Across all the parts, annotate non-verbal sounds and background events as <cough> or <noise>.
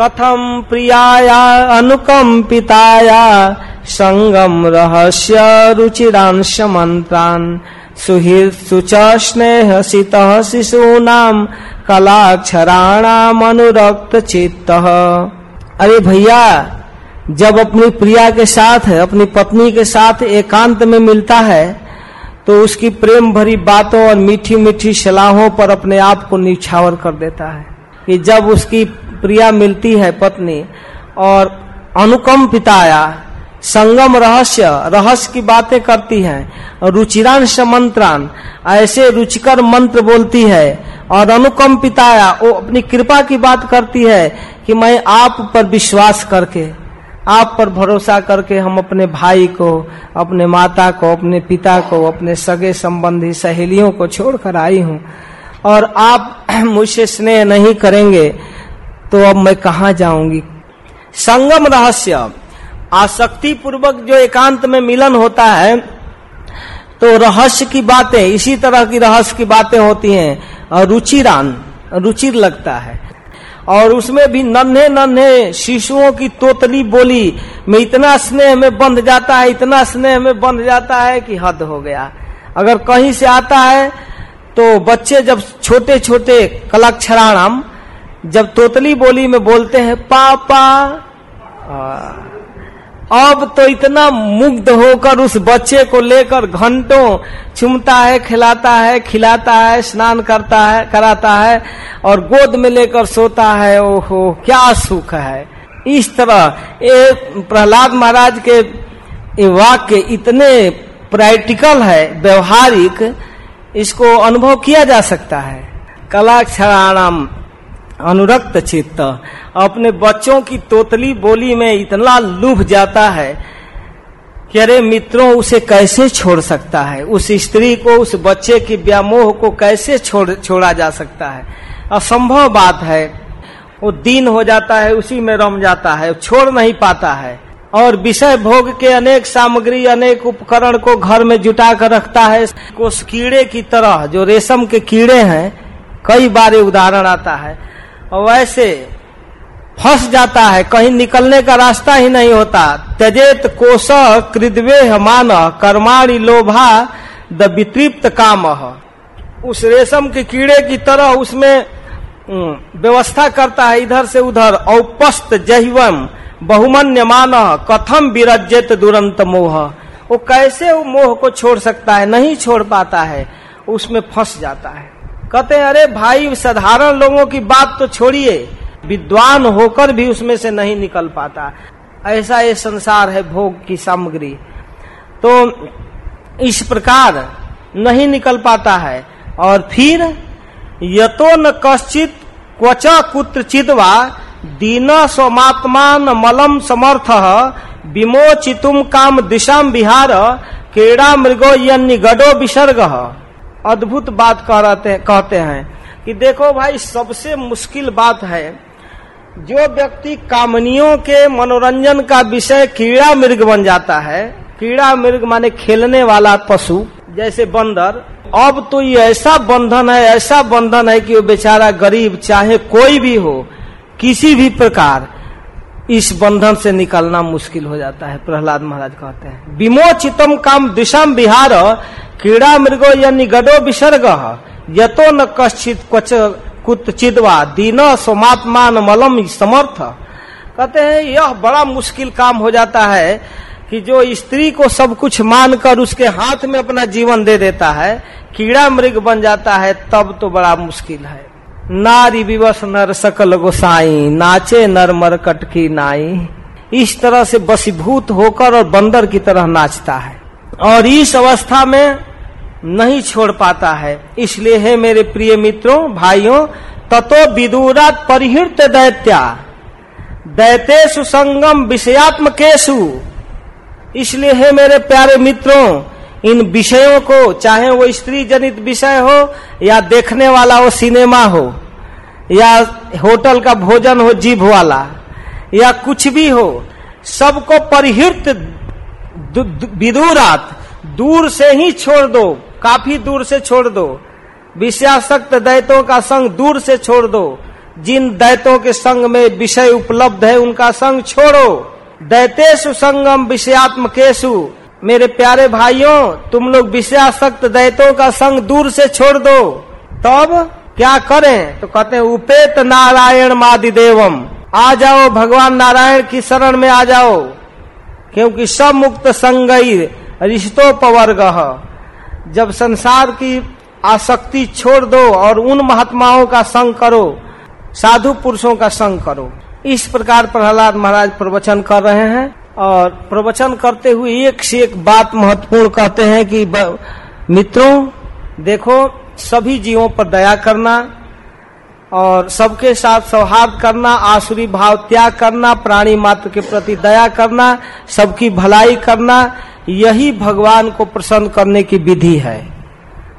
कथम प्रियाया अनुकंपिताया संगम रहस्य रुचिरांश मंत्रान सुच स्नेह सित शिशूनाम कलाक्षराणाम अनुरक्त चित्त अरे भैया, जब अपनी प्रिया के साथ, अपनी पत्नी के साथ एकांत में मिलता है तो उसकी प्रेम भरी बातों और मीठी मीठी सलाहों पर अपने आप को निछावर कर देता है कि जब उसकी प्रिया मिलती है पत्नी और अनुकम पिताया। संगम रहस्य रहस्य की बातें करती है। और रुचिरांश मंत्रान ऐसे रुचिकर मंत्र बोलती है। और अनुकंपिताया वो अपनी कृपा की बात करती है कि मैं आप पर विश्वास करके, आप पर भरोसा करके हम अपने भाई को, अपने माता को, अपने पिता को, अपने सगे संबंधी सहेलियों को छोड़कर आई हूँ। और आप <clears throat> मुझसे स्नेह नहीं करेंगे। तो अब मैं कहा जाऊँगी? संगम रहस्य। आसक्ति पूर्वक जो एकांत में मिलन होता है तो रहस्य की बातें, इसी तरह की रहस्य की बातें होती हैं। और रुचिरान, रुचिर लगता है। और उसमें भी नन्हे नन्हे शिशुओं की तोतली बोली, में इतना स्नेह में बंध जाता है, इतना स्नेह में बंध जाता है कि हद हो गया। अगर कहीं से आता है तो बच्चे जब छोटे छोटे कलाक्षराणाम जब तोतली बोली में बोलते हैं, पापा। अब तो इतना मुग्ध होकर उस बच्चे को लेकर घंटों चुमता है, खिलाता है खिलाता है, स्नान करता है, कराता है और गोद में लेकर सोता है। ओहो, क्या सुख है। इस तरह ये प्रहलाद महाराज के वाक्य इतने प्रैक्टिकल है, व्यवहारिक, इसको अनुभव किया जा सकता है। कलाक्षराणाम अनुरक्त चित्त। अपने बच्चों की तोतली बोली में इतना लुभ जाता है कि अरे मित्रों, उसे कैसे छोड़ सकता है? उस स्त्री को, उस बच्चे की व्यामोह को कैसे छोड़, छोड़ा जा सकता है? असंभव बात है। वो दीन हो जाता है, उसी में रम जाता है, छोड़ नहीं पाता है। और विषय भोग के अनेक सामग्री, अनेक उपकरण को घर में जुटा कर रखता है। उस कीड़े की तरह, जो रेशम के कीड़े हैं, कई बार उदाहरण आता है। वैसे फंस जाता है, कहीं निकलने का रास्ता ही नहीं होता। त्यजेत कोश कृदवे मान कर्माणी लोभा द वितृप्त काम। उस रेशम के कीड़े की तरह उसमें व्यवस्था करता है इधर से उधर। औपस्त जहिवम बहुमन्य मान कथम विरजित दुरंत मोह। वो कैसे वो मोह को छोड़ सकता है? नहीं छोड़ पाता है। उसमें फंस जाता है। कहते हैं, अरे भाई, साधारण लोगों की बात तो छोड़िए। विद्वान होकर भी उसमें से नहीं निकल पाता। ऐसा ये संसार है भोग की सामग्री। तो इस प्रकार नहीं निकल पाता है। और फिर, यतो न कश्चित क्वचा कुत्र चिदवा दीन स्वमात्मान मलम समर्थ विमोचितुम काम दिशा बिहार क्रीड़ा मृगो यन्निगडो विसर्ग। अद्भुत बात कह रहते कहते हैं कि देखो भाई, सबसे मुश्किल बात है, जो व्यक्ति कामनियों के मनोरंजन का विषय कीड़ा मृग बन जाता है, कीड़ा मृग माने खेलने वाला पशु, जैसे बंदर, अब तो ये ऐसा बंधन है, ऐसा बंधन है कि वो बेचारा गरीब, चाहे कोई भी हो, किसी भी प्रकार, इस बंधन से निकलना मुश्किल हो जाता है, प्रहलाद महाराज कहते हैं। विमोचितम काम दिशा बिहार क्रीड़ा मृगो या निगडो विसर्ग। यतो न कश्चित क्वच चिदवा दीन सोमात्मान मलम समर्थ। कहते हैं, यह बड़ा मुश्किल काम हो जाता है कि जो स्त्री को सब कुछ मानकर उसके हाथ में अपना जीवन दे देता है, कीड़ा मृग बन जाता है, तब तो बड़ा मुश्किल है। नारी विवश नर सकल गोसाई, नाचे नर मर कटकी नाई। इस तरह से बसीभूत होकर और बंदर की तरह नाचता है। और इस अवस्था में नहीं छोड़ पाता है। इसलिए है मेरे प्रिय मित्रों, भाइयों, ततो विदुरात परिहृत दैत्या। दैतेशु संगम विषयात्म केशु इसलिए है मेरे प्यारे मित्रों, इन विषयों को, चाहे वो स्त्री जनित विषय हो, या देखने वाला वो सिनेमा हो, या होटल का भोजन हो, जीभ वाला, या कुछ भी हो, सबको परिहृत विदुरात, दूर से ही छोड़ दो। काफ़ी दूर से छोड़ दो। विषयासक्त दैतों का संग दूर से छोड़ दो। जिन दैतों के संग में विषय उपलब्ध है, उनका संग छोड़ो। दैतेशु संगम विषयात्म केशु मेरे प्यारे भाइयों, तुम लोग विषयासक्त दैतों का संग दूर से छोड़ दो। तब क्या करें? तो कहते हैं, उपेत नारायण मादि देवम आ जाओ, भगवान नारायण की शरण में आ जाओ। क्योंकि सब मुक्त संगई रिश्तोपवर्ग जब संसार की आसक्ति छोड़ दो और उन महात्माओं का संग करो, साधु पुरुषों का संग करो। इस प्रकार प्रहलाद महाराज प्रवचन कर रहे हैं और प्रवचन करते हुए एक से एक बात महत्वपूर्ण कहते हैं कि मित्रों, देखो, सभी जीवों पर दया करना और सबके साथ सौहार्द करना, आसुरी भाव त्याग करना, प्राणी मात्र के प्रति दया करना, सबकी भलाई करना, यही भगवान को प्रसन्न करने की विधि है।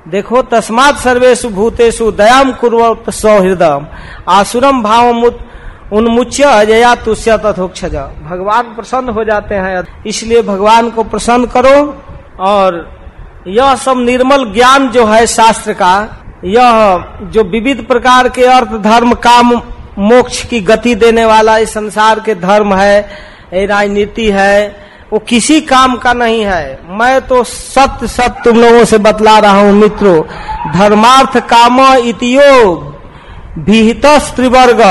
देखो, तस्मात सर्वेशु भूतेषु दयाम कुर्वत सौहृदम। आसुरम भाव उन्मुच्य अजया तुष्य तथोक्षज। भगवान प्रसन्न हो जाते हैं। इसलिए भगवान को प्रसन्न करो और यह सब निर्मल ज्ञान जो है शास्त्र का यह जो विविध प्रकार के अर्थ धर्म, काम, मोक्ष की गति देने वाला इस संसार के धर्म है राजनीति है, वो किसी काम का नहीं है। मैं तो सत्य सत्य तुम लोगों से बतला रहा हूँ, मित्रों। धर्मार्थ काम इतियो विहित त्रिवर्ग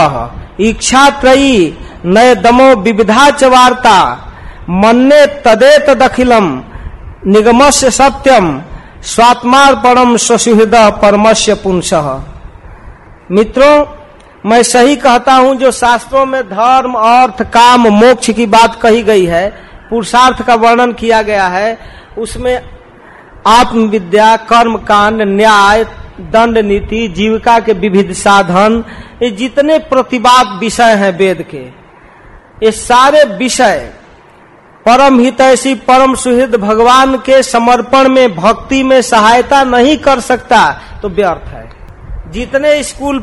इच्छा त्रयी, नय दमो विविधा च वार्ता। मन्ने तदेत दखिलम, निगमस्य सत्यम। स्वात्मार्पणम स्वसुहृद परमस्य पुंस। मित्रों, मैं सही कहता हूँ, जो शास्त्रों में धर्म, अर्थ, काम, मोक्ष की बात कही गई है, पुरुषार्थ का वर्णन किया गया है, उसमें आत्मविद्या, कर्म, कांड, न्याय, दंड, नीति, जीविका के विविध साधन, ये जितने प्रतिवाद विषय हैं वेद के, ये सारे विषय परम हित ऐसी परम सुहृद भगवान के समर्पण में, भक्ति में सहायता नहीं कर सकता तो व्यर्थ है। जितने स्कूल,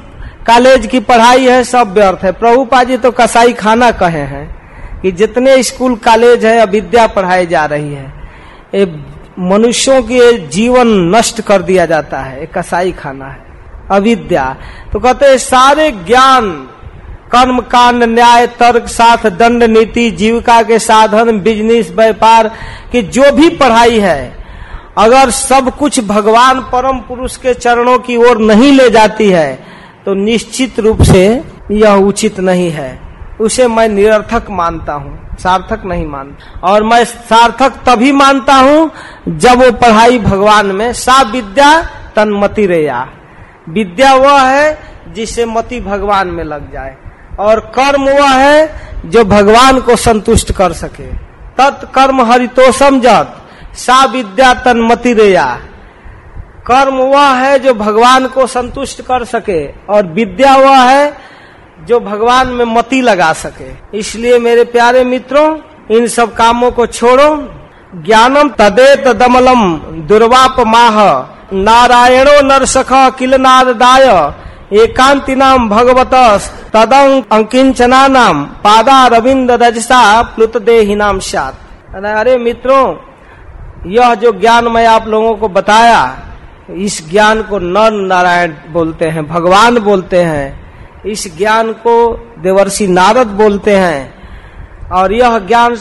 कॉलेज की पढ़ाई है, सब व्यर्थ है। प्रभुपा जी तो कसाई खाना कहे हैं कि जितने स्कूल, कॉलेज है, अविद्या पढ़ाई जा रही है, ये मनुष्यों के जीवन नष्ट कर दिया जाता है। कसाई खाना है, अविद्या। तो कहते हैं, सारे ज्ञान कर्म, कांड, न्याय, तर्क, साथ, दंड, नीति, जीविका के साधन बिज़नेस व्यापार की जो भी पढ़ाई है, अगर सब कुछ भगवान परम पुरुष के चरणों की ओर नहीं ले जाती है तो निश्चित रूप से यह उचित नहीं है। उसे मैं निरर्थक मानता हूँ, सार्थक नहीं मानता। और मैं सार्थक तभी मानता हूँ, जब वो पढ़ाई भगवान में, सा विद्या तन्मति रेया। विद्या वह है जिससे मति भगवान में लग जाए। और कर्म वह है जो भगवान को संतुष्ट कर सके। तत्कर्म हरितो समझत सा विद्या तन्मति रेया। कर्म वह है जो भगवान को संतुष्ट कर सके और विद्या वह है जो भगवान में मति लगा सके। इसलिए मेरे प्यारे मित्रों, इन सब कामों को छोड़ो। ज्ञानम तदेत दमलम दुर्वाप माह नारायणो नरसख किल नारदाय एकांति नाम भगवत, तदं अंकिंचना नाम पादा रविंद रजसा प्लुत देही नाम सात अरे मित्रों, यह जो ज्ञान मैं आप लोगों को बताया, इस ज्ञान को नर नारायण बोलते हैं, भगवान बोलते हैं। इस ज्ञान को देवर्षि नारद बोलते हैं। और यह ज्ञान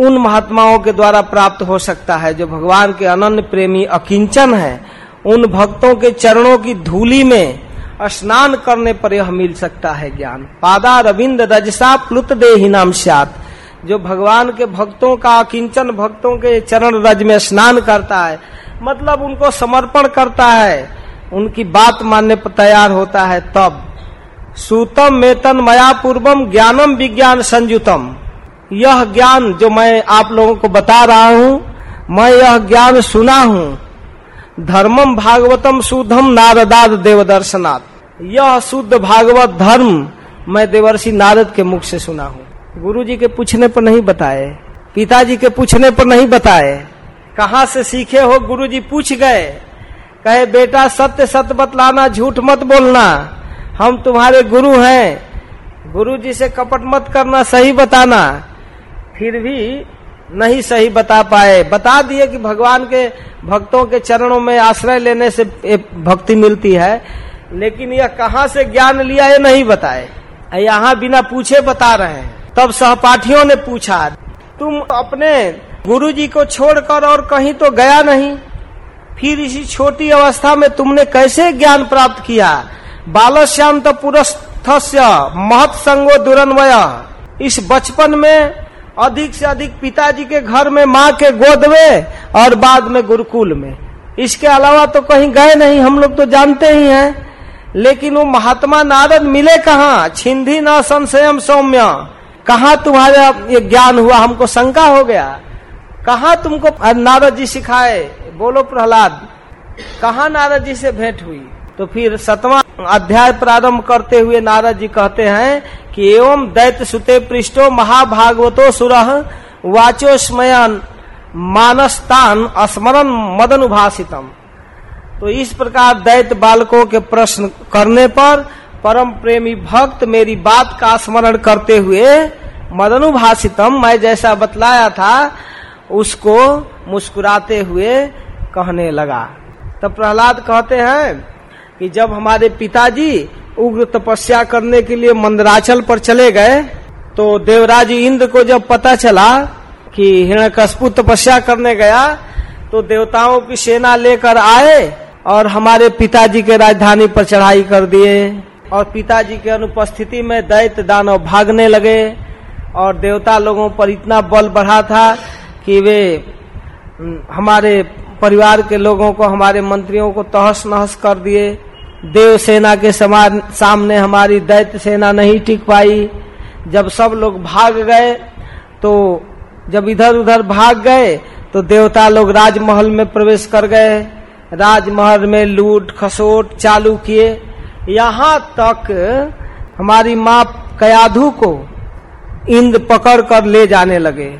उन महात्माओं के द्वारा प्राप्त हो सकता है, जो भगवान के अनन्य प्रेमी अकिंचन है। उन भक्तों के चरणों की धूली में स्नान करने पर यह मिल सकता है ज्ञान। पादा रविंद रजसा प्लुत दे नाम सात जो भगवान के भक्तों का, किंचन भक्तों के चरण रज में स्नान करता है मतलब उनको समर्पण करता है, उनकी बात मानने पर तैयार होता है तब। सूतम मेतन मया पूर्वम ज्ञानम विज्ञान संयुतम। यह ज्ञान जो मैं आप लोगों को बता रहा हूँ, मैं यह ज्ञान सुना हूँ। धर्मम भागवतम शुद्धम नारदाद देव दर्शनाथ यह शुद्ध भागवत धर्म, मैं देवर्षि नारद के मुख से सुना हूँ। गुरु जी के पूछने पर नहीं बताए, पिताजी के पूछने पर नहीं बताए। कहा से सीखे हो गुरु जी पूछ गए। कहे, बेटा, सत्य सत्य बतलाना, झूठ मत बोलना। हम तुम्हारे गुरु हैं। गुरु जी से कपट मत करना, सही बताना। फिर भी नहीं सही बता पाए। बता दिए कि भगवान के भक्तों के चरणों में आश्रय लेने से भक्ति मिलती है, लेकिन यह कहाँ से ज्ञान लिया ये नहीं बताए। यहाँ बिना पूछे बता रहे हैं। तब सहपाठियों ने पूछा, तुम अपने गुरु जी को छोड़कर और कहीं तो गया नहीं? फिर इसी छोटी अवस्था में तुमने कैसे ज्ञान प्राप्त किया? बालश्याम तो पुरस्थस्य महत संगो दुरन्वय। इस बचपन में अधिक से अधिक पिताजी के घर में, माँ के गोद में और बाद में गुरुकुल में। इसके अलावा तो कहीं गए नहीं, हम लोग तो जानते ही हैं। लेकिन वो महात्मा नारद मिले कहाँ? छिंदी न संशयम सौम्य। कहा तुम्हारा ये ज्ञान हुआ? हमको शंका हो गया। कहा तुमको नारद जी सिखाए? बोलो प्रहलाद, कहा नारद जी से भेंट हुई? तो फिर सतवा अध्याय प्रारंभ करते हुए नारद जी कहते हैं कि एवं दैत्य सुते पृष्ठो महाभागवतो सुरह वाचो स्मयन मानस्तान स्मरण मदन उभाषितम तो इस प्रकार दैत्य बालकों के प्रश्न करने पर परम प्रेमी भक्त मेरी बात का स्मरण करते हुए मदनुभाषितम मैं जैसा बतलाया था, उसको मुस्कुराते हुए कहने लगा। तब प्रहलाद कहते हैं कि जब हमारे पिताजी उग्र तपस्या करने के लिए मंदराचल पर चले गए तो देवराज इंद्र को जब पता चला कि हिरण्यकशपु तपस्या करने गया तो देवताओं की सेना लेकर आए और हमारे पिताजी के राजधानी पर चढ़ाई कर दिए और पिताजी के अनुपस्थिति में दैत्य दानव भागने लगे और देवता लोगों पर इतना बल बढ़ा था कि वे, हमारे परिवार के लोगों को, हमारे मंत्रियों को तहस नहस कर दिए। देव सेना के समान सामने हमारी दैत्य सेना नहीं टिक पाई। जब सब लोग भाग गए तो जब इधर उधर भाग गए तो देवता लोग राजमहल में प्रवेश कर गए। राजमहल में लूट, खसोट चालू किए। यहाँ तक हमारी माँ कयाधु को इंद्र पकड़ कर ले जाने लगे।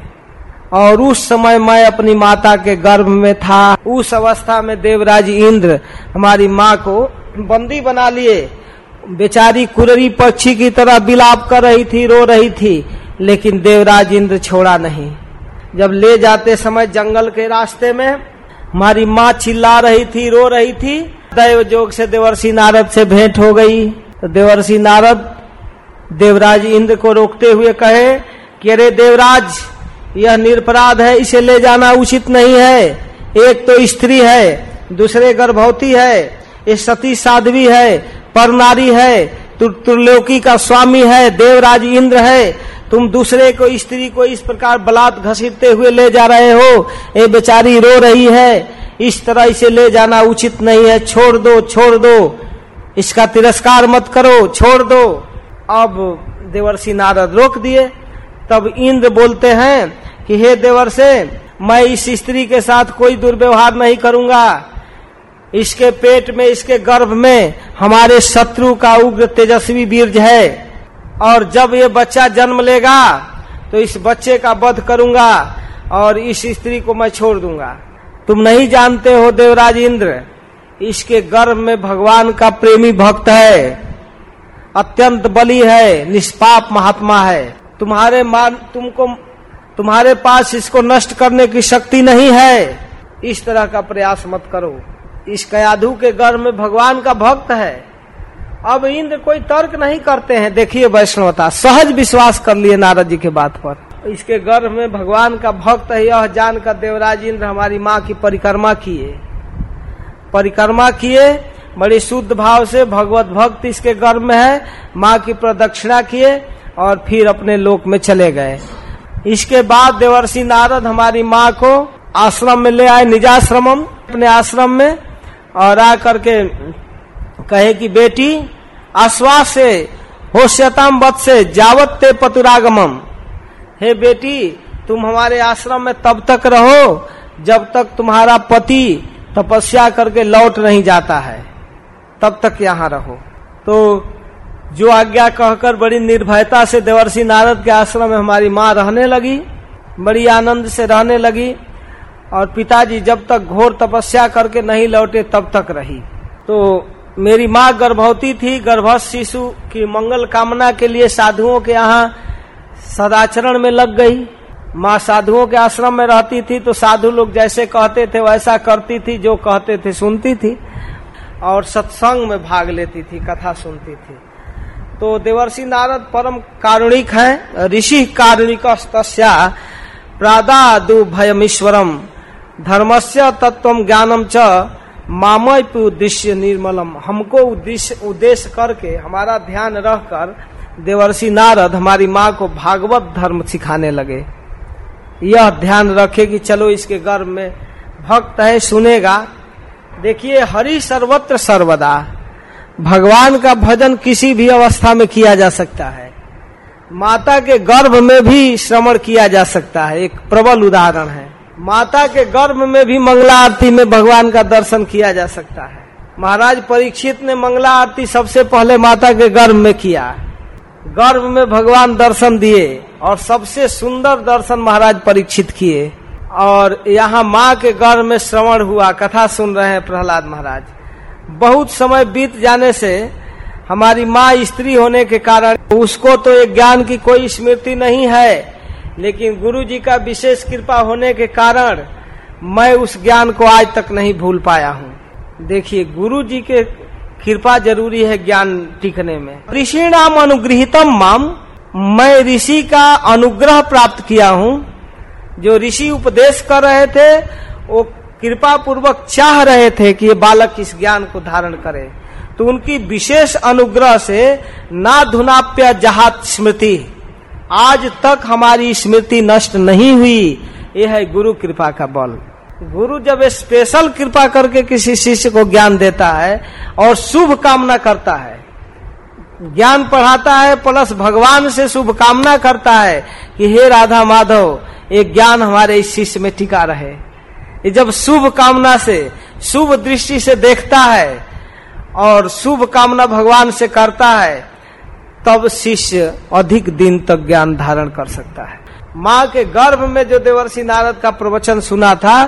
और उस समय मैं अपनी माता के गर्भ में था। उस अवस्था में देवराज इंद्र हमारी माँ को बंदी बना लिए। बेचारी कुररी पक्षी की तरह बिलाप कर रही थी, रो रही थी, लेकिन देवराज इंद्र छोड़ा नहीं। जब ले जाते समय जंगल के रास्ते में, हमारी माँ चिल्ला रही थी, रो रही थी। दैव जोग से देवर्षि नारद से भेंट हो गई। तो देवर्षि नारद देवराज इंद्र को रोकते हुए कहे कि, अरे देवराज, यह निरपराध है, इसे ले जाना उचित नहीं है। एक तो स्त्री है, दूसरे गर्भवती है ये सती साध्वी है पर नारी है त्रिलोकी का स्वामी है, देवराज इंद्र है। तुम दूसरे को, स्त्री को इस प्रकार बलात् घसीटते हुए ले जा रहे हो। ये बेचारी रो रही है। इस तरह इसे ले जाना उचित नहीं है। छोड़ दो छोड़ दो। इसका तिरस्कार मत करो, छोड़ दो। अब देवर्षि नारद रोक दिए। तब इंद्र बोलते हैं कि, हे देवर से मैं इस स्त्री के साथ कोई दुर्व्यवहार नहीं करूँगा। इसके पेट में, इसके गर्भ में हमारे शत्रु का उग्र तेजस्वी बीर्ज है। और जब ये बच्चा जन्म लेगा तो इस बच्चे का वध करूँगा और इस स्त्री को मैं छोड़ दूँगा। तुम नहीं जानते हो देवराज इंद्र, इसके गर्भ में भगवान का प्रेमी भक्त है। अत्यंत बली है, निष्पाप महात्मा है। तुम्हारे मान, तुमको, तुम्हारे पास इसको नष्ट करने की शक्ति नहीं है। इस तरह का प्रयास मत करो। इस कयाधु के गर्भ में भगवान का भक्त है। अब इंद्र कोई तर्क नहीं करते हैं। देखिए वैष्णवता, सहज विश्वास कर लिए नारद जी के बात पर। इसके गर्भ में भगवान का भक्त है, यह जानकर देवराज इंद्र हमारी माँ की परिक्रमा किए। परिक्रमा किए, बड़ी शुद्ध भाव से भगवत भक्त इसके गर्भ में है, माँ की प्रदक्षिणा किए और फिर अपने लोक में चले गए। इसके बाद देवर्षि नारद हमारी माँ को आश्रम में ले आए, निजाश्रमम, अपने आश्रम में। और आ करके कहे कि, बेटी, आश्वास से होश्यताम वत से जावत ते पतुरागमम। हे बेटी, तुम हमारे आश्रम में तब तक रहो, जब तक तुम्हारा पति तपस्या करके लौट नहीं जाता है। तब तक यहाँ रहो। तो जो आज्ञा कहकर बड़ी निर्भयता से देवर्षि नारद के आश्रम में हमारी माँ रहने लगी, बड़ी आनंद से रहने लगी और पिताजी जब तक घोर तपस्या करके नहीं लौटे तब तक रही। तो मेरी माँ गर्भवती थी, गर्भस्थ शिशु की मंगल कामना के लिए साधुओं के यहाँ सदाचरण में लग गई। माँ साधुओं के आश्रम में रहती थी तो साधु लोग जैसे कहते थे वैसा करती थी, जो कहते थे सुनती थी और सत्संग में भाग लेती थी, कथा सुनती थी। तो देवर्षि नारद परम कारुणिक है, ऋषि कारुणिक तस्या प्रादादु भयमीश्वरम। धर्मस्य तत्व ज्ञानम च मामय उद्देश्य निर्मलम। हमको उद्देश्य उद्देश्य करके हमारा ध्यान रहकर देवर्षि नारद हमारी माँ को भागवत धर्म सिखाने लगे। यह ध्यान रखे कि चलो इसके गर्भ में भक्त है, सुनेगा। देखिए, हरि सर्वत्र सर्वदा। भगवान का भजन किसी भी अवस्था में किया जा सकता है। माता के गर्भ में भी श्रवण किया जा सकता है। एक प्रबल उदाहरण है। माता के गर्भ में भी मंगला आरती में भगवान का दर्शन किया जा सकता है। महाराज परीक्षित ने मंगला आरती सबसे पहले माता के गर्भ में किया। गर्भ में भगवान दर्शन दिए और सबसे सुंदर दर्शन महाराज परीक्षित किए। और यहाँ माँ के गर्भ में श्रवण हुआ, कथा सुन रहे हैं प्रहलाद महाराज। बहुत समय बीत जाने से हमारी माँ स्त्री होने के कारण उसको तो एक ज्ञान की कोई स्मृति नहीं है। लेकिन गुरु जी का विशेष कृपा होने के कारण मैं उस ज्ञान को आज तक नहीं भूल पाया हूँ। देखिए गुरु जी के कृपा ज़रूरी है ज्ञान टिकने में। ऋषि नाम अनुग्रहितम माम, मैं ऋषि का अनुग्रह प्राप्त किया हूँ। जो ऋषि उपदेश कर रहे थे, वो कृपा पूर्वक चाह रहे थे कि ये बालक इस ज्ञान को धारण करे। तो उनकी विशेष अनुग्रह से ना धुनाप्य जहात स्मृति। आज तक हमारी स्मृति नष्ट नहीं हुई। ये है गुरु कृपा का बल। गुरु जब स्पेशल कृपा करके किसी शिष्य को ज्ञान देता है और शुभ कामना करता है, ज्ञान पढ़ाता है, प्लस भगवान से शुभ कामना करता है कि हे राधा माधव, ये ज्ञान हमारे इस शिष्य में टिका रहे। ये जब शुभ कामना से, शुभ दृष्टि से देखता है और शुभ कामना भगवान से करता है तब शिष्य अधिक दिन तक ज्ञान धारण कर सकता है। माँ के गर्भ में जो देवर्षि नारद का प्रवचन सुना था,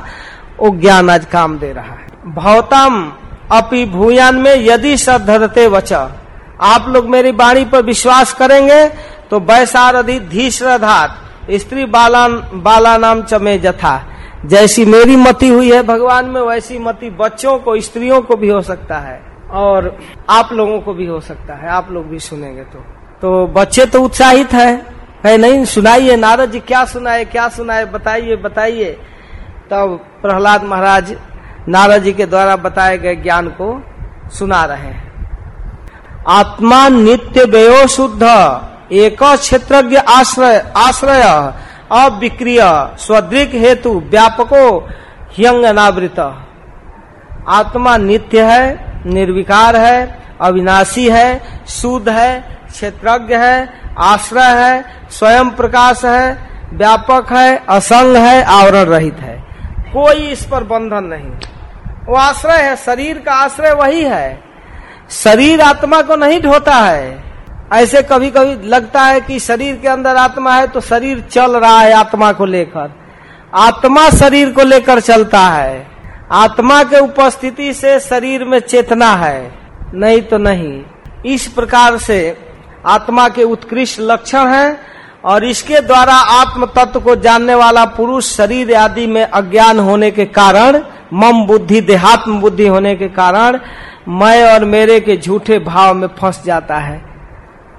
वो ज्ञान आज काम दे रहा है। भौतम अपि भूयान में यदि श्रद्धते वच, आप लोग मेरी वाणी पर विश्वास करेंगे तो वैसारधि धी श्रद्धात स्त्री बालान बाला नाम चमे जथा। जैसी मेरी मति हुई है भगवान में, वैसी मति बच्चों को, स्त्रियों को भी हो सकता है और आप लोगों को भी हो सकता है। आप लोग भी सुनेंगे तो। तो बच्चे तो उत्साहित है। है नहीं? सुनाइए नारद जी क्या सुनाए क्या सुनाए? बताइए बताइए। तब प्रहलाद महाराज नारद जी के द्वारा बताए गए ज्ञान को सुना रहे हैं। आत्मा नित्य व्ययो शुद्ध, एक क्षेत्रज्ञ आश्रय आश्रय, अविक्रिय, स्वदृक हेतु व्यापको ह्यंग अनावृत आत्मा नित्य है, निर्विकार है, अविनाशी है, शुद्ध है क्षेत्रज्ञ है, आश्रय है, स्वयं प्रकाश है, व्यापक है, असंग है, आवरण रहित है। कोई इस पर बंधन नहीं। वो आश्रय है, शरीर का आश्रय वही है। शरीर आत्मा को नहीं ढोता है। ऐसे कभी कभी लगता है कि शरीर के अंदर आत्मा है तो शरीर चल रहा है आत्मा को लेकर। आत्मा शरीर को लेकर चलता है। आत्मा के उपस्थिति से शरीर में चेतना है। नहीं तो नहीं। इस प्रकार से आत्मा के उत्कृष्ट लक्षण है और इसके द्वारा आत्म तत्व को जानने वाला पुरुष शरीर आदि में अज्ञान होने के कारण, मम बुद्धि, देहात्म बुद्धि होने के कारण, मैं और मेरे के झूठे भाव में फंस जाता है।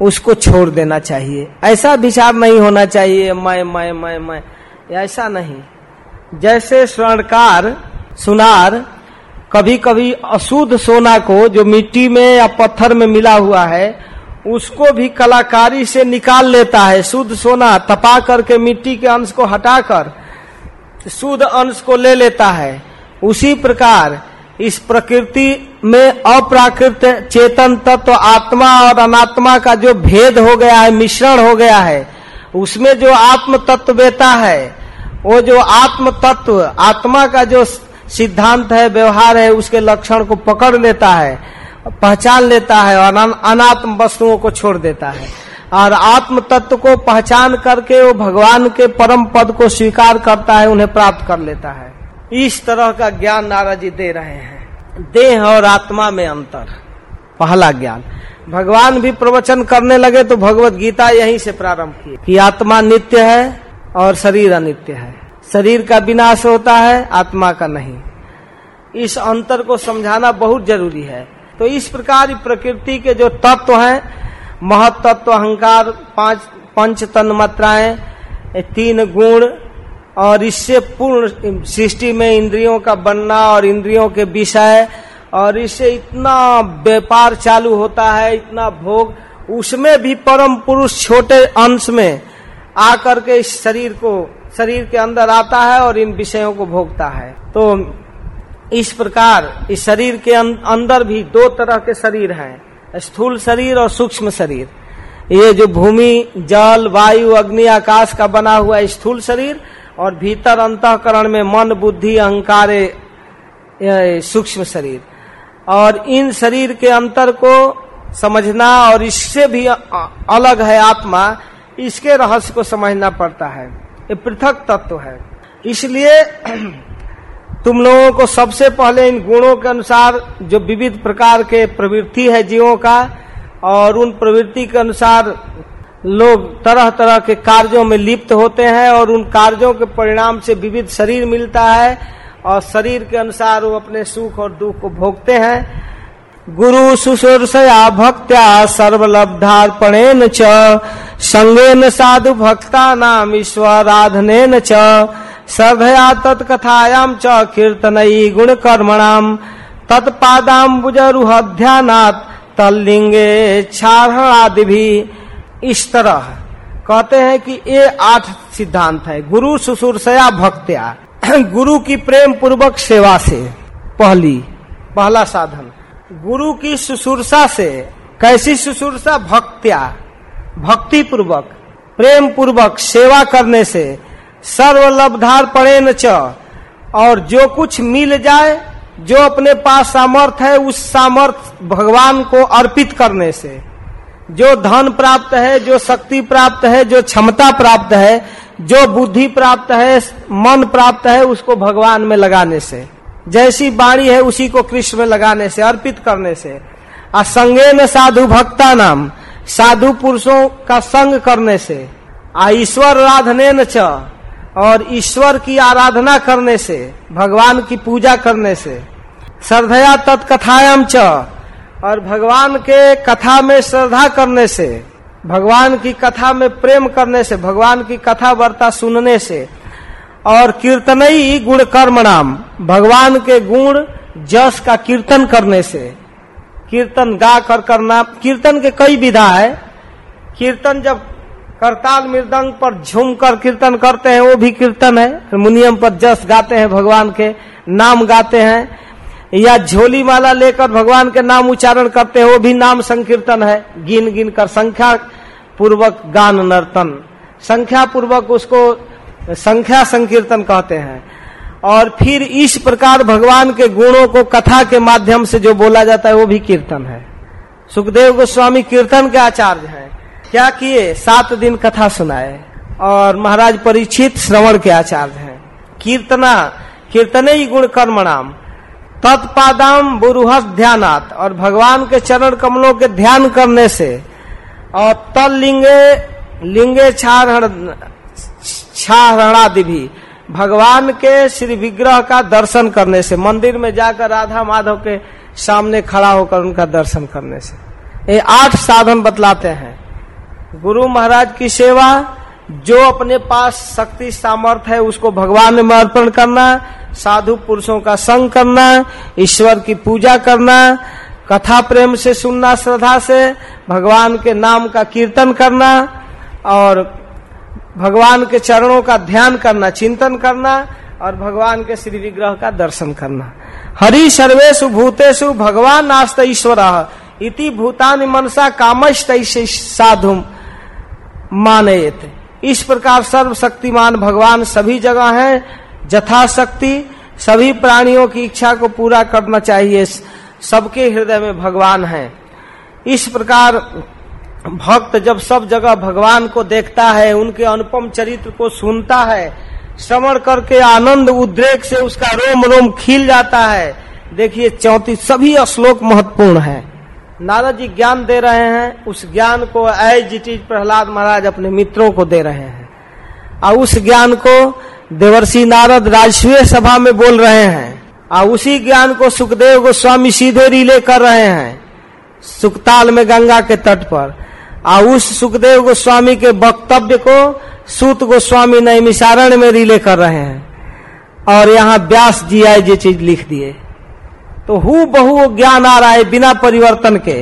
उसको छोड़ देना चाहिए। ऐसा विचार नहीं होना चाहिए, मैं मैं मैं मैं। ऐसा नहीं। जैसे स्वर्णकार, सुनार कभी कभी अशुद्ध सोना को जो मिट्टी में या पत्थर में मिला हुआ है उसको भी कलाकारी से निकाल लेता है। शुद्ध सोना तपा करके मिट्टी के अंश को हटाकर शुद्ध अंश को ले लेता है। उसी प्रकार इस प्रकृति में अप्राकृत चेतन तत्व तो आत्मा और अनात्मा का जो भेद हो गया है, मिश्रण हो गया है, उसमें जो आत्म तत्व बेता है, वो जो आत्म तत्व आत्मा का जो सिद्धांत है, व्यवहार है, उसके लक्षण को पकड़ लेता है। पहचान लेता है और अनात्म वस्तुओं को छोड़ देता है। और आत्म तत्व को पहचान करके वो भगवान के परम पद को स्वीकार करता है, उन्हें प्राप्त कर लेता है। इस तरह का ज्ञान नाराज़ जी दे रहे हैं। देह और आत्मा में अंतर। पहला ज्ञान। भगवान भी प्रवचन करने लगे तो भगवत गीता यहीं से प्रारंभ की। कि आत्मा नित्य है और शरीर अनित्य है। शरीर का विनाश होता है, आत्मा का नहीं। इस अंतर को समझाना बहुत ज़रूरी है। तो इस प्रकार प्रकृति के जो तत्व हैं महत तत्व अहंकार, पाँच, पंच तन मात्राएँ तीन गुण, और इससे पूर्ण सृष्टि में इंद्रियों का बनना और इंद्रियों के विषय और इससे इतना व्यापार चालू होता है, इतना भोग, उसमें भी परम पुरुष छोटे अंश में आकर के इस शरीर को, शरीर के अंदर आता है और इन विषयों को भोगता है। तो इस प्रकार इस शरीर के अं-, अंदर भी दो तरह के शरीर हैं स्थूल शरीर और सूक्ष्म शरीर। ये जो भूमि जल वायु अग्नि आकाश का बना हुआ स्थूल शरीर और भीतर अंतकरण में मन बुद्धि अहंकार सूक्ष्म शरीर। और इन शरीर के अंतर को समझना और इससे भी अलग है आत्मा इसके रहस्य को समझना पड़ता है। ये पृथक तत्व है। इसलिए तुम लोगों को सबसे पहले इन गुणों के अनुसार जो विविध प्रकार के प्रवृत्ति है जीवों का, और उन प्रवृत्ति के अनुसार लोग तरह तरह के कार्यों में लिप्त होते हैं, और उन कार्यों के परिणाम से विविध शरीर मिलता है, और शरीर के अनुसार वो अपने सुख और दुख को भोगते हैं। गुरु सुशोरसया भक्त्या सर्वलब्धार्पणेन च, संगेन साधु भक्ता नाम ईश्वराधनेन च। श्रद्धया तत्कथायाम च कीर्तन गुण कर्मणाम तत्पादाम्बुजरुह ध्यानात् तल्लिंगे आदि भी इस तरह कहते हैं कि ये आठ सिद्धांत है। गुरु सुसुरसया भक्त्या। <clears throat> गुरु की प्रेम पूर्वक सेवा से। पहली, पहला साधन। गुरु की सुसुरसा से। कैसी सुसुरसा भक्त्या। भक्ति पूर्वक प्रेम पूर्वक सेवा करने से। सर्वलब्धार पड़े न और जो कुछ मिल जाए, जो अपने पास सामर्थ है, उस सामर्थ भगवान को अर्पित करने से। जो धन प्राप्त है, जो शक्ति प्राप्त है, जो क्षमता प्राप्त है, जो बुद्धि प्राप्त है, मन प्राप्त है, उसको भगवान में लगाने से। जैसी बाणी है, उसी को कृष्ण में लगाने से, अर्पित करने से। असंगे न साधु भक्ता नाम, साधु पुरुषों का संग करने से। आ ईश्वर राधने न च। और ईश्वर की आराधना करने से, भगवान की पूजा करने से, श्रद्धया तत्कथायाम च, और भगवान के कथा में श्रद्धा करने से, भगवान की कथा में प्रेम करने से, भगवान की कथा वार्ता सुनने से, और कीर्तनई गुण कर्म नाम भगवान के गुण, जस का कीर्तन करने से। कीर्तन गा कर करना, कीर्तन के कई विधा है। कीर्तन जब करताल मृदंग पर झूम कर कीर्तन करते हैं, वो भी कीर्तन है। हारमोनियम पर जस गाते हैं भगवान के नाम गाते हैं। या झोली माला लेकर भगवान के नाम उच्चारण करते हैं, वो भी नाम संकीर्तन है। गिन गिन कर संख्या पूर्वक गान नर्तन। संख्या पूर्वक उसको संख्या संकीर्तन कहते हैं। और फिर इस प्रकार भगवान के गुणों को कथा के माध्यम से जो बोला जाता है, वो भी कीर्तन है। सुखदेव गोस्वामी कीर्तन के आचार्य हैं। क्या किए? सात दिन कथा सुनाए। और महाराज परीक्षित श्रवण के आचार्य हैं। कीर्तना कीर्तने ही गुण कर्म नाम तत्पादाम बुरुहस ध्यानात। और भगवान के चरण कमलों के ध्यान करने से। और तल लिंगे लिंगे छारणादि भी। भगवान के श्री विग्रह का दर्शन करने से। मंदिर में जाकर राधा माधव के सामने खड़ा होकर उनका दर्शन करने से। ये आठ साधन बतलाते हैं। गुरु महाराज की सेवा, जो अपने पास शक्ति, सामर्थ्य है, उसको भगवान में अर्पण करना, साधु पुरुषों का संग करना, ईश्वर की पूजा करना, कथा प्रेम से सुनना, श्रद्धा से भगवान के नाम का कीर्तन करना, और भगवान के चरणों का ध्यान करना, चिंतन करना, और भगवान के श्री विग्रह का दर्शन करना। हरि सर्वेशु भूतेषु भगवान नास्त ईश्वर इति भूतान मनसा कामस्त साधु मानयत इस प्रकार सर्वशक्तिमान भगवान सभी जगह है, जथाशक्ति, सभी प्राणियों की इच्छा को पूरा करना चाहिए, सबके हृदय में भगवान है। इस प्रकार भक्त जब सब जगह भगवान को देखता है, उनके अनुपम चरित्र को सुनता है, श्रवण करके आनंद उद्रेक से उसका रोम रोम खिल जाता है। देखिए, चौतीस सभी श्लोक महत्वपूर्ण है। नारद जी ज्ञान दे रहे हैं, उस ज्ञान को as it is Prahlad Maharaj अपने मित्रों को दे रहे हैं। और उस ज्ञान को देवर्षि नारद राजस्वीय सभा में बोल रहे हैं। और उसी ज्ञान को सुखदेव गोस्वामी सीधे रिले कर रहे हैं, सुखताल में गंगा के तट पर। और उस सुखदेव गोस्वामी के वक्तव्य को सूत गोस्वामी नैमिसारण में रिले कर रहे हैं। और यहाँ व्यास जी आए ये चीज़ लिख दिए। तो हु बहु ज्ञान आ रहा है बिना परिवर्तन के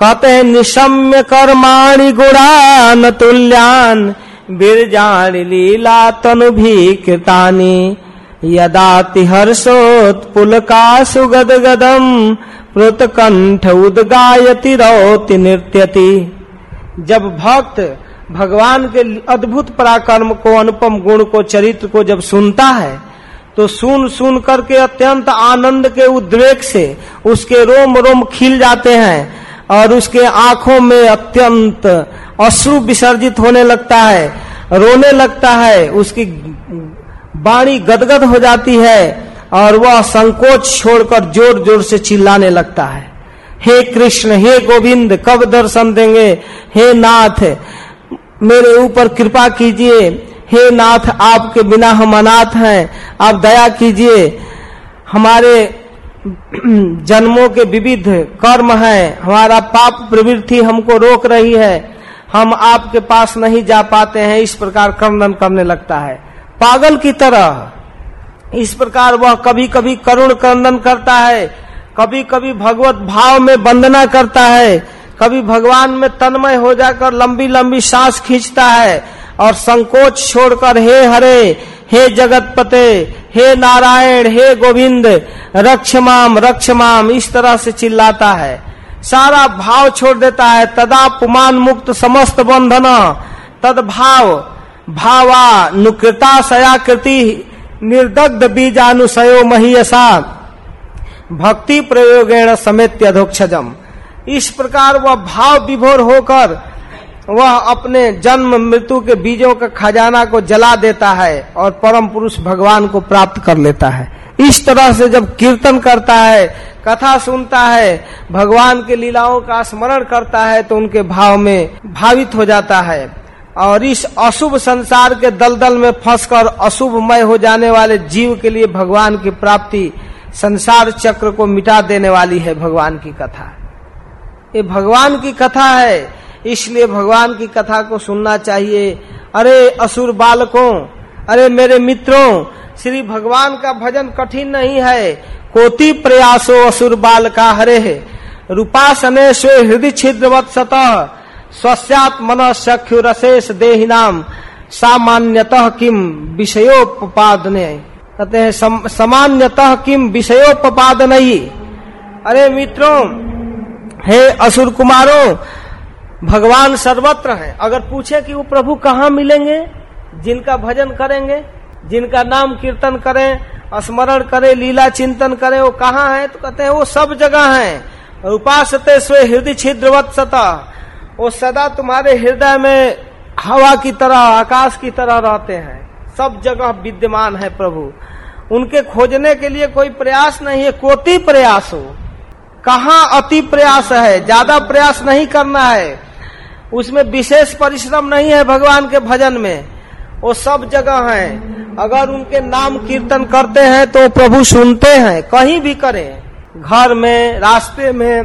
कहते हैं, निशम्य कर्माणि गुणान तुल्यान बिरजान लीला तनु भी कृतानी यदा यदाति हर्षोत्पुलका सुगद गदम प्रोतकंठ उदगायति रौति नृत्यति। जब भक्त भगवान के अद्भुत पराक्रम को, अनुपम गुण को, चरित्र को जब सुनता है तो सुन सुन करके अत्यंत आनंद के उद्वेग से उसके रोम रोम खिल जाते हैं और उसके आँखों में अत्यंत अश्रु विसर्जित होने लगता है, रोने लगता है, उसकी बाणी गदगद हो जाती है और वह संकोच छोड़कर ज़ोर ज़ोर से चिल्लाने लगता है। हे कृष्ण, हे गोविंद, कब दर्शन देंगे? हे नाथ, मेरे ऊपर कृपा कीजिए हे नाथ, आपके बिना हम अनाथ हैं। आप दया कीजिए। हमारे <clears throat> जन्मों के विविध कर्म हैं। हमारा पाप प्रवृत्ति हमको रोक रही है। हम आपके पास नहीं जा पाते हैं। इस प्रकार क्रंदन करने लगता है। पागल की तरह। इस प्रकार वह कभी कभी करुण क्रंदन करता है। कभी कभी भगवत भाव में वंदना करता है। कभी भगवान में तन्मय हो जाकर लंबी लंबी सांस खींचता है। और संकोच छोड़कर हे हरे, हे जगत पते हे नारायण, हे गोविंद, रक्षमाम रक्षमाम, इस तरह से चिल्लाता है। सारा भाव छोड़ देता है। तदा पुमान मुक्त समस्त बंधन तद भाव भावा नुकृता, सयाकृति, निर्दग्ध बीजानुसयो महीयसा, भक्ति प्रयोगेण समेत अधोक्षजम इस प्रकार वह भाव विभोर होकर वह अपने जन्म मृत्यु के बीजों का खजाना को जला देता है और परम पुरुष भगवान को प्राप्त कर लेता है। इस तरह से जब कीर्तन करता है, कथा सुनता है, भगवान के लीलाओं का स्मरण करता है तो उनके भाव में भावित हो जाता है। और इस अशुभ संसार के दलदल में फंसकर अशुभमय हो जाने वाले जीव के लिए भगवान की प्राप्ति संसार चक्र को मिटा देने वाली है भगवान की कथा। ये भगवान की कथा है इसलिए भगवान की कथा को सुनना चाहिए। अरे असुर बालकों अरे मेरे मित्रों श्री भगवान का भजन कठिन नहीं है। कोटि प्रयासो असुर बाल का हरे। है रूपासने स्वे हृदय छिद्रवत सतह स्वस्यात मन सख्यु रशेष देहिनाम सामान्यतः किम विषयोपादने कहते हैं सम, सामान्यतः किम विषयोपादन अरे मित्रों हे असुर कुमारों भगवान सर्वत्र है। अगर पूछे कि वो प्रभु कहाँ मिलेंगे, जिनका भजन करेंगे, जिनका नाम कीर्तन करें, स्मरण करें, लीला चिंतन करें, वो कहाँ है तो कहते हैं वो सब जगह है। उपासते स्वे हृदय छिद्रवत सता वो सदा तुम्हारे हृदय में हवा की तरह, आकाश की तरह रहते हैं। सब जगह विद्यमान है प्रभु। उनके खोजने के लिए कोई प्रयास नहीं है, कोटि प्रयास हो। कहा अति प्रयास है? ज़्यादा प्रयास नहीं करना है। उसमें विशेष परिश्रम नहीं है भगवान के भजन में। वो सब जगह है। अगर उनके नाम कीर्तन करते हैं तो प्रभु सुनते हैं, कहीं भी करें। घर में, रास्ते में,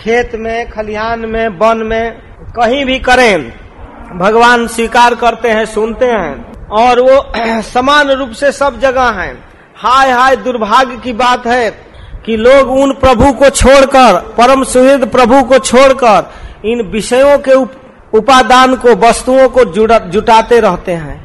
खेत में, खलिहान में, वन में, कहीं भी करें। भगवान स्वीकार करते हैं, सुनते हैं। और वो <clears throat> समान रूप से सब जगह हैं। हाय हाय, दुर्भाग्य की बात है कि लोग उन प्रभु को छोड़कर, परम सुहृद प्रभु को छोड़कर इन विषयों के उपादान को, वस्तुओं को जुटाते रहते हैं।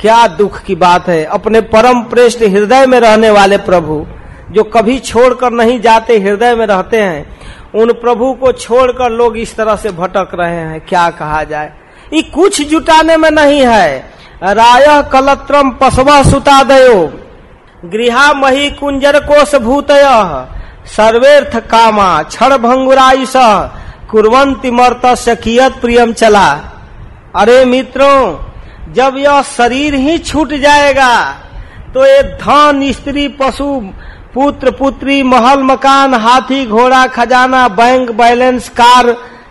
क्या दुख की बात है? अपने परम प्रेष्ठ हृदय में रहने वाले प्रभु, जो कभी छोड़कर नहीं जाते हृदय में रहते हैं, उन प्रभु को छोड़कर लोग इस तरह से भटक रहे हैं। क्या कहा जाए? ये कुछ जुटाने में नहीं है। राय कलत्रम पशवा सुतादयो, गृहा मही कुंजर कोश भूत सर्वेर्थ कामा, क्षण भंगुरायुष कुरंती मर्त कियत प्रियम चला। अरे मित्रों, जब यह शरीर ही छूट जाएगा तो ये धन, स्त्री, पशु, पुत्र, पुत्री, महल, मकान, हाथी, घोड़ा, खजाना, बैंक, बैलेंस, कार,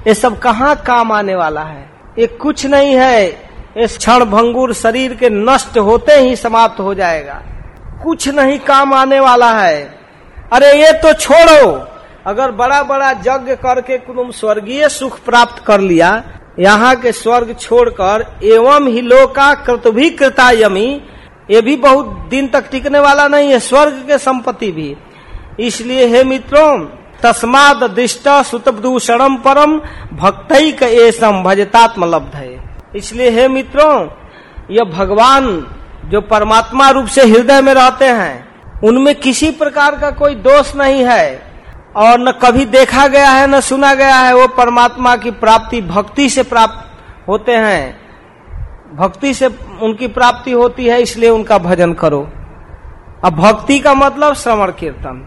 ये सब कहाँ काम आने वाला है? ये कुछ नहीं है। इस क्षण भंगुर शरीर के नष्ट होते ही समाप्त हो जाएगा। कुछ नहीं काम आने वाला है। अरे ये तो छोड़ो। अगर बड़ा बड़ा यज्ञ करके तुम स्वर्गीय सुख प्राप्त कर लिया, यहाँ के स्वर्ग छोड़कर एवं ही लोका कृता यमी ये भी बहुत दिन तक टिकने वाला नहीं है, स्वर्ग के संपत्ति भी। इसलिए हे मित्रों, तस्माद दृष्ट सुतदूषणम परम भक्त एसम भजतात्म लब्ध है। इसलिए हे मित्रों यह भगवान जो परमात्मा रूप से हृदय में रहते हैं, उनमें किसी प्रकार का कोई दोष नहीं है। और न कभी देखा गया है, न सुना गया है, वो परमात्मा की प्राप्ति भक्ति से प्राप्त होते हैं। भक्ति से उनकी प्राप्ति होती है, इसलिए उनका भजन करो। अब भक्ति का मतलब श्रवण कीर्तन।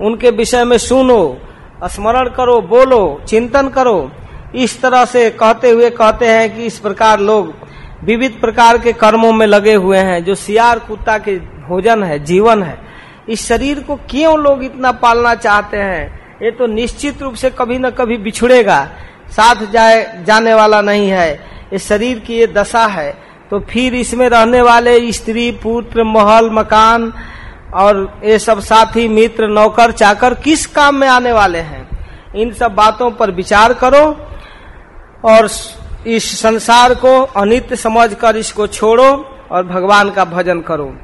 उनके विषय में सुनो, स्मरण करो, बोलो, चिंतन करो। इस तरह से कहते हुए कहते हैं कि इस प्रकार लोग विविध प्रकार के कर्मों में लगे हुए हैं, जो सियार कुत्ता के भोजन है, जीवन है। इस शरीर को क्यों लोग इतना पालना चाहते हैं? ये तो निश्चित रूप से कभी न कभी बिछुड़ेगा। साथ जाए, जाने वाला नहीं है। इस शरीर की ये दशा है। तो फिर इसमें रहने वाले स्त्री, पुत्र, महल, मकान और ये सब साथी, मित्र, नौकर, चाकर किस काम में आने वाले हैं? इन सब बातों पर विचार करो और इस संसार को अनित्य समझकर इसको छोड़ो और भगवान का भजन करो।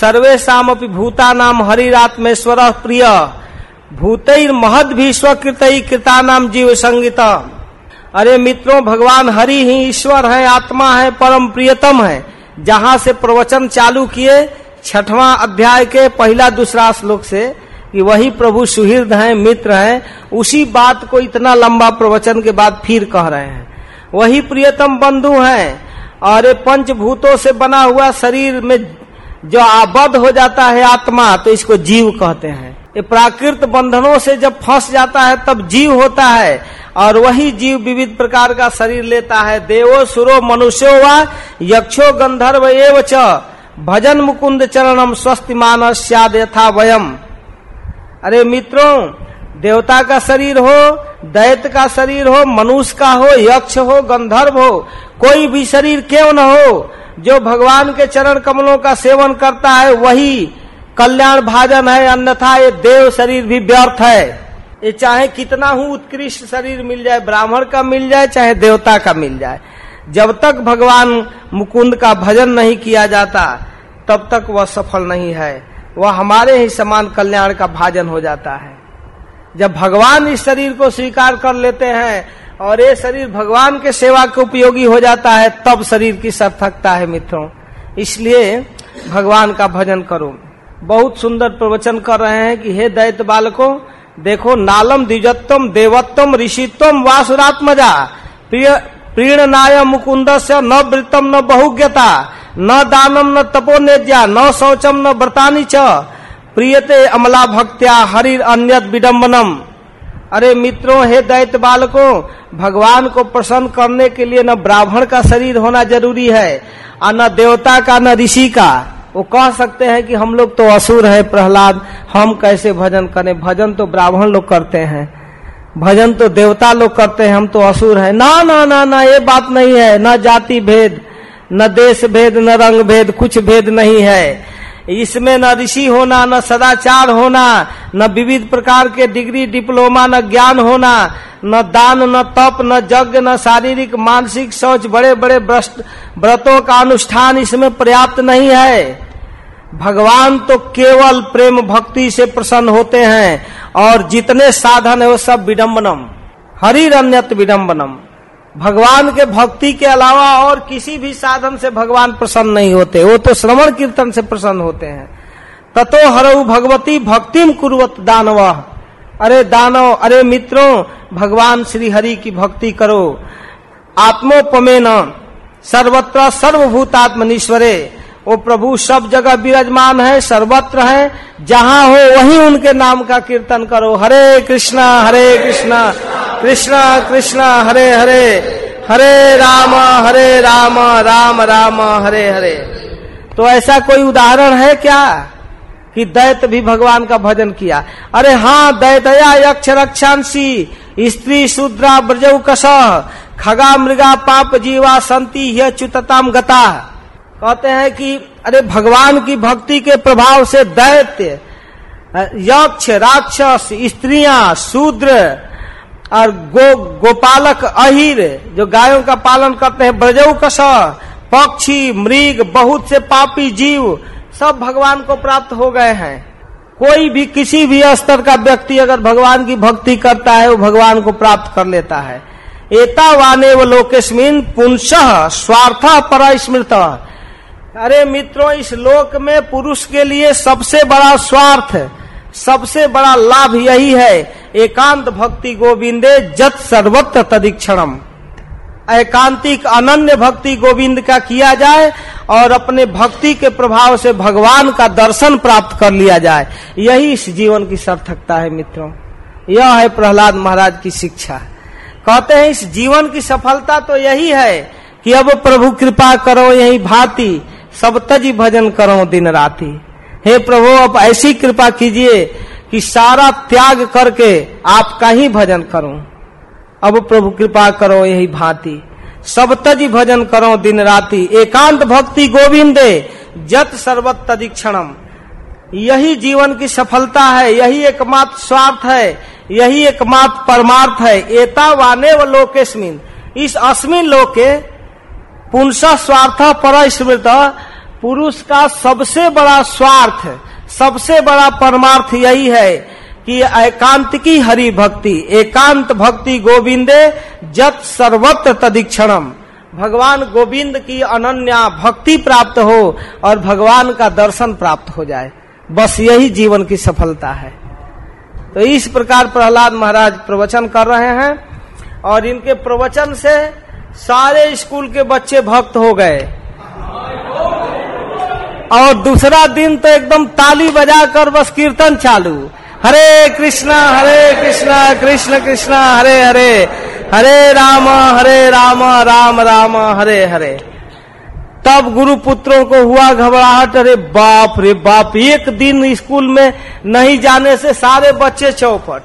सर्वे शाम अपनी भूता नाम हरिरात्मेश्वर प्रिय। भूत महद भी स्वकृत कृता नाम जीव संगीत अरे मित्रों, भगवान हरि ही ईश्वर है, आत्मा है, परम प्रियतम है। जहाँ से प्रवचन चालू किए, छठवां अध्याय के पहला दूसरा श्लोक से कि वही प्रभु सुहृद हैं, मित्र हैं, उसी बात को इतना लंबा प्रवचन के बाद फिर कह रहे हैं। वही प्रियतम बंधु हैं। और पंचभूतों से बना हुआ शरीर में जो आबद्ध हो जाता है आत्मा तो इसको जीव कहते हैं। ये प्राकृत बंधनों से जब फंस जाता है, तब जीव होता है। और वही जीव विविध प्रकार का शरीर लेता है। देवो सुरो मनुष्यो व यक्षो गंधर्व एव च भजन मुकुंद चरणम स्वस्थ मानस यथा वयम। अरे मित्रों, देवता का शरीर हो दैत का शरीर हो, मनुष्य का हो, यक्ष हो, गंधर्व हो, कोई भी शरीर क्यों न हो जो भगवान के चरण कमलों का सेवन करता है, वही कल्याण भाजन है, अन्यथा ये देव शरीर भी व्यर्थ है। ये चाहे कितना हूँ उत्कृष्ट शरीर मिल जाए, ब्राह्मण का मिल जाए, चाहे देवता का मिल जाए। जब तक भगवान मुकुंद का भजन नहीं किया जाता, तब तक वह सफल नहीं है। वह हमारे ही समान कल्याण का भाजन हो जाता है। जब भगवान इस शरीर को स्वीकार कर लेते हैं और ये शरीर भगवान के सेवा के उपयोगी हो जाता है, तब शरीर की सार्थकता है मित्रों। इसलिए भगवान का भजन करो। बहुत सुंदर प्रवचन कर रहे हैं कि हे दैत बालको, देखो नालम द्विजत्वम देवत्तम ऋषित्वम वासुरात्मजा। प्रिय, प्रीणनाय मुकुंद से न वृतम न बहुज्ञता, न दानम न तपो तपोनेज्या न शौचम न व्रतानी च। प्रियते अमला भक्त्या हरिर अन्य विडम्बनम। अरे मित्रों, हे दैत बालकों, भगवान को प्रसन्न करने के लिए न ब्राह्मण का शरीर होना ज़रूरी है, और न देवता का, न ऋषि का। वो कह सकते हैं कि हम लोग तो असुर है, प्रहलाद, हम कैसे भजन करें? भजन तो ब्राह्मण लोग करते हैं। भजन तो देवता लोग करते हैं, हम तो असुर है। ना ना ना ना, ये बात नहीं है। न जाति भेद, न देश भेद, न रंग भेद, कुछ भेद नहीं है। इसमें न ऋषि होना, न सदाचार होना, न विविध प्रकार के डिग्री, डिप्लोमा, न ज्ञान होना, न दान, न तप, न यज्ञ, न शारीरिक, मानसिक सोच बड़े बड़े व्रतों का अनुष्ठान इसमें पर्याप्त नहीं है। भगवान तो केवल प्रेम भक्ति से प्रसन्न होते हैं और जितने साधन है वो सब विडम्बनम हरिरण्यत विडम्बनम भगवान के भक्ति के अलावा और किसी भी साधन से भगवान प्रसन्न नहीं होते। वो तो श्रवण कीर्तन से प्रसन्न होते हैं। ततो हरऊ भगवती भक्तिम कुरुवत दानव। अरे दानव, अरे मित्रों, भगवान श्री हरि की भक्ति करो। आत्मोपमेन, सर्वत्र सर्वभूतात्मनीश्वरे। वो प्रभु सब जगह विराजमान है, सर्वत्र है। जहाँ हो, वहीं उनके नाम का कीर्तन करो। हरे कृष्णा हरे कृष्णा। कृष्णा कृष्णा, हरे हरे। हरे राम हरे राम राम राम, हरे हरे। तो ऐसा कोई उदाहरण है क्या? कि दैत भी भगवान का भजन किया। अरे हाँ दैतया यक्ष रक्षांशी स्त्री शूद्रा ब्रजऊ कस खगा मृगा पाप जीवा संति च्युतताम गता। कहते हैं कि, अरे भगवान की भक्ति के प्रभाव से दैत्य, यक्ष, राक्षस, स्त्रियाँ, शूद्र और गो, गोपालक अहिर, जो गायों का पालन करते हैं, ब्रजऊ कस, पक्षी, मृग, बहुत से पापी जीव, सब भगवान को प्राप्त हो गए हैं। कोई भी, किसी भी स्तर का व्यक्ति अगर भगवान की भक्ति करता है, वो भगवान को प्राप्त कर लेता है। एता वाने व लोकेशमिन पुंस स्वार्थ पर स्मृत अरे मित्रों, इस लोक में पुरुष के लिए सबसे बड़ा स्वार्थ सबसे बड़ा लाभ यही है, एकांत भक्ति गोविंदे जत सर्वत्र तदीक्षणम। एकांतिक अनन्य भक्ति गोविंद का किया जाए और अपने भक्ति के प्रभाव से भगवान का दर्शन प्राप्त कर लिया जाए। यही इस जीवन की सार्थकता है मित्रों। यह है प्रहलाद महाराज की शिक्षा। कहते हैं, इस जीवन की सफलता तो यही है कि अब प्रभु कृपा करो यही भांति, सब तजी भजन करो दिन राति। हे प्रभु, आप ऐसी कृपा कीजिए कि सारा त्याग करके आपका ही भजन करूँ। अब प्रभु, कृपा करो यही भांति। सब तजी भजन करो दिन राति। एकांत भक्ति गोविंदे, जत सर्वत तदीक्षणम यही जीवन की सफलता है, यही एकमात्र स्वार्थ है, यही एकमात्र परमार्थ है। एता वाने व लोकेस्मिन। इस अस्मिन लोके पुनसा स्वार्थ पर स्मृत पुरुष का सबसे बड़ा स्वार्थ, सबसे बड़ा परमार्थ यही है कि एकांत की हरि भक्ति, एकांत भक्ति गोविंदे जत सर्वत्र तदीक्षणम। भगवान गोविंद की अनन्या भक्ति प्राप्त हो और भगवान का दर्शन प्राप्त हो जाए। बस यही जीवन की सफलता है। तो इस प्रकार प्रहलाद महाराज प्रवचन कर रहे हैं और इनके प्रवचन से सारे स्कूल के बच्चे भक्त हो गए। और दूसरा दिन तो एकदम ताली बजाकर बस कीर्तन चालू। हरे कृष्णा हरे कृष्णा, कृष्ण कृष्णा, हरे हरे। हरे राम हरे राम राम राम, हरे हरे। तब गुरु पुत्रों को हुआ घबराहट, अरे बाप रे बाप, एक दिन स्कूल में नहीं जाने से सारे बच्चे चौपट।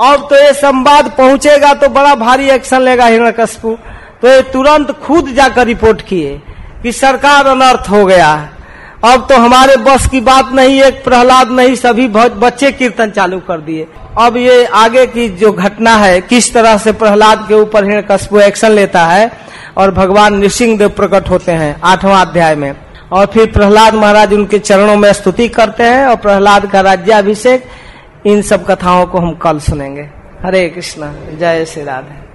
अब तो ये संवाद पहुंचेगा तो बड़ा भारी एक्शन लेगा हिरण्यकशपु तो ये तुरंत खुद जाकर रिपोर्ट किए कि सरकार अनर्थ हो गया। है अब तो हमारे बस की बात नहीं, एक प्रहलाद नहीं, सभी बच्चे कीर्तन चालू कर दिए। अब ये आगे की जो घटना है, किस तरह से प्रहलाद के ऊपर हिरण्यकशपु एक्शन लेता है, और भगवान नृसिंह देव प्रकट होते हैं आठवां अध्याय में। और फिर प्रहलाद महाराज उनके चरणों में स्तुति करते हैं, और प्रहलाद का राज्याभिषेक, इन सब कथाओं को हम कल सुनेंगे। हरे कृष्णा, जय श्री राधे।